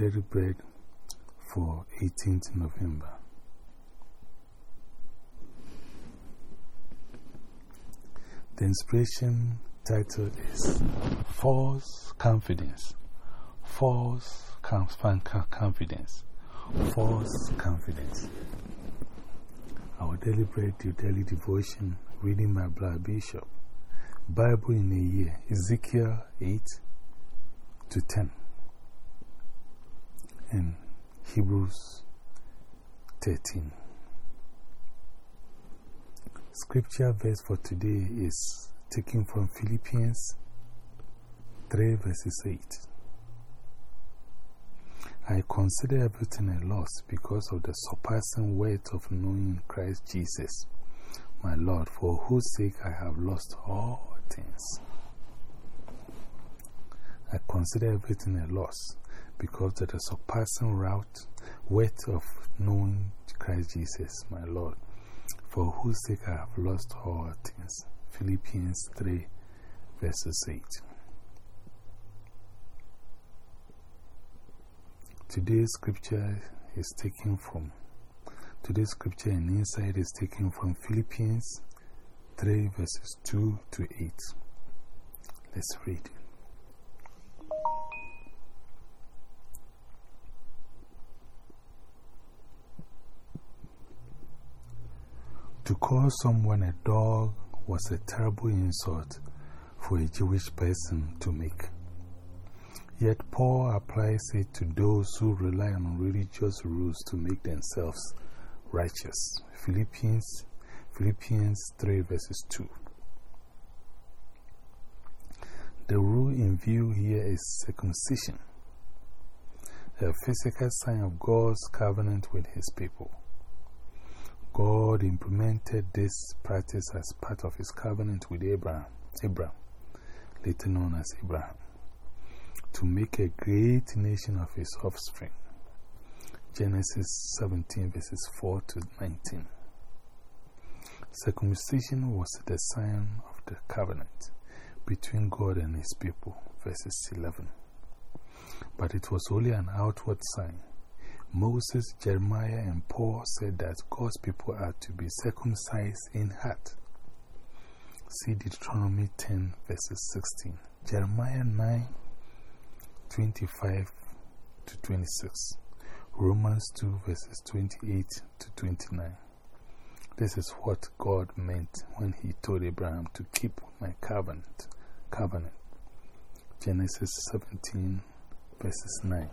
daily bread for 18th November. The inspiration title is False Confidence. False Confidence. False Confidence. Our daily bread, your daily devotion, reading by Black Bishop. Bible in a year, Ezekiel 8 to 10. And Hebrews 13. Scripture verse for today is taken from Philippians 3 verses 8. I consider everything a loss because of the surpassing weight of knowing Christ Jesus, my Lord, for whose sake I have lost all things. I consider everything a loss because of the surpassing route, weight of knowing Christ Jesus, my Lord, for whose sake I have lost all things. Philippians 3, verses 8. Today's scripture is taken from, today's scripture and insight is taken from Philippians 3, verses 2 to 8. Let's read. To call someone a dog was a terrible insult for a Jewish person to make. Yet Paul applies it to those who rely on religious rules to make themselves righteous. Philippians, Philippians 3 verses 2. The rule in view here is circumcision, a physical sign of God's covenant with His people. God implemented this practice as part of his covenant with Abraham, Abraham, later known as Abraham, to make a great nation of his offspring. Genesis 17, verses 4 to 19. Circumcision was the sign of the covenant between God and his people, verses 11. But it was only an outward sign Moses, Jeremiah, and Paul said that God's people are to be circumcised in heart. See Deuteronomy 10, verses 16. Jeremiah 9, 25 to 26. Romans 2, verses 28 to 29. This is what God meant when He told Abraham to keep my covenant. covenant. Genesis 17, verses 9.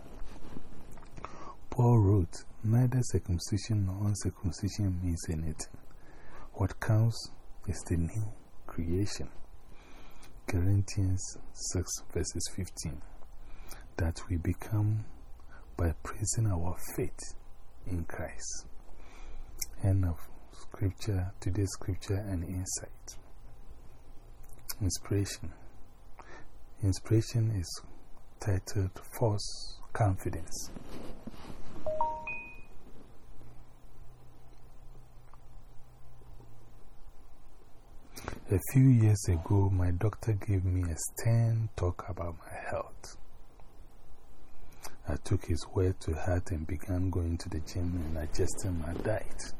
Paul wrote, Neither circumcision nor uncircumcision means anything. What counts is the new creation. Corinthians 6 verses 15. That we become by praising our faith in Christ. End of scripture, today's scripture and insight. Inspiration. Inspiration is titled False Confidence. A few years ago, my doctor gave me a stern talk about my health. I took his word to heart and began going to the gym and adjusting my diet.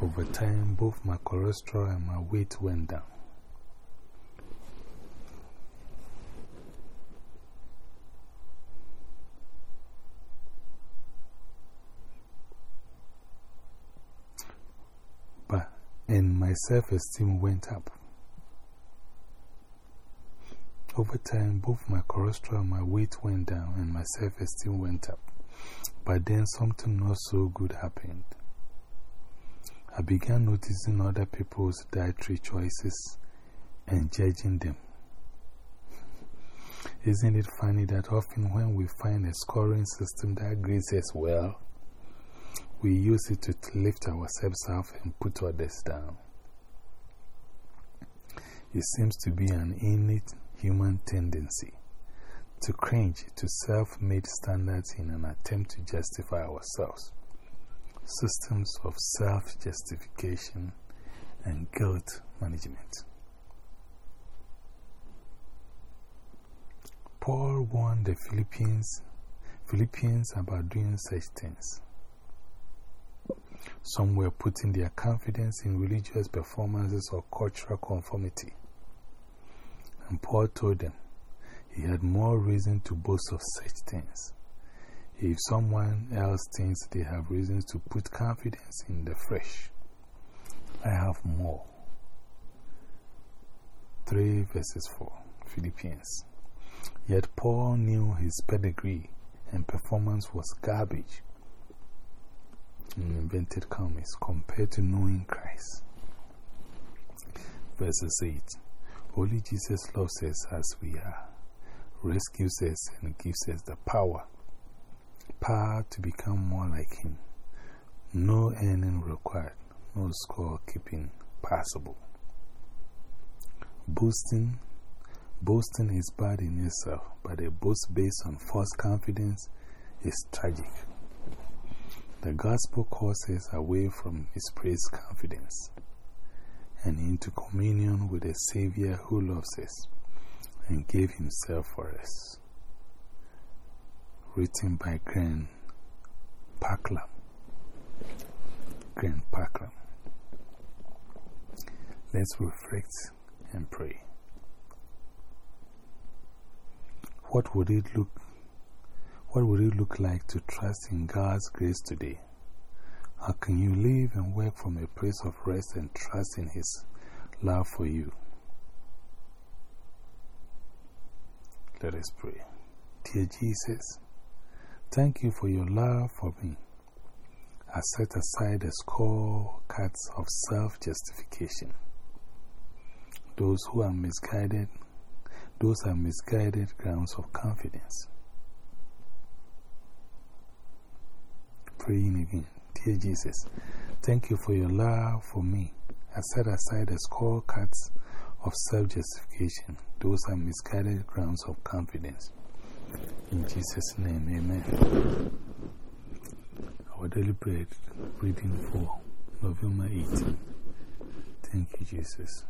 Over time, both my cholesterol and my weight went down. and my self esteem went up. Over time, both my cholesterol and my weight went down, and my self esteem went up. But then something not so good happened. I began noticing other people's dietary choices and judging them. Isn't it funny that often when we find a scoring system that grades us well, we use it to lift ourselves up and put others down. It seems to be an innate human tendency to cringe to self made standards in an attempt to justify ourselves. Systems of self justification and guilt management. Paul warned the Philippians Philippians about doing such things. Some were putting their confidence in religious performances or cultural conformity. And Paul told them he had more reason to boast of such things. If someone else thinks they have reasons to put confidence in the fresh, I have more. 3 verses 4 Philippians. Yet Paul knew his pedigree and performance was garbage in invented commas compared to knowing Christ. Verses 8 Holy Jesus loves us as we are, rescues us, and gives us the power. Power to become more like Him. No earning required, no score keeping possible. Boasting Boasting is bad in itself, but a boast based on false confidence is tragic. The gospel calls us away from misplaced confidence and into communion with a Savior who loves us and gave Himself for us. Written by Grant Packiam. Grant Packiam. Let's reflect and pray. What would it look what would it look like to trust in God's grace today? How can you live and work from a place of rest and trust in His love for you? Let us pray. Dear Jesus, thank you for your love for me. I set aside the score cards of self justification. Those who are misguided those are misguided grounds of confidence. praying again. Dear Jesus, thank you for your love for me. I set aside the scorecards of self justification, those are misguided grounds of confidence. In Jesus' name, amen. Our deliberate reading for November 18. Thank you, Jesus.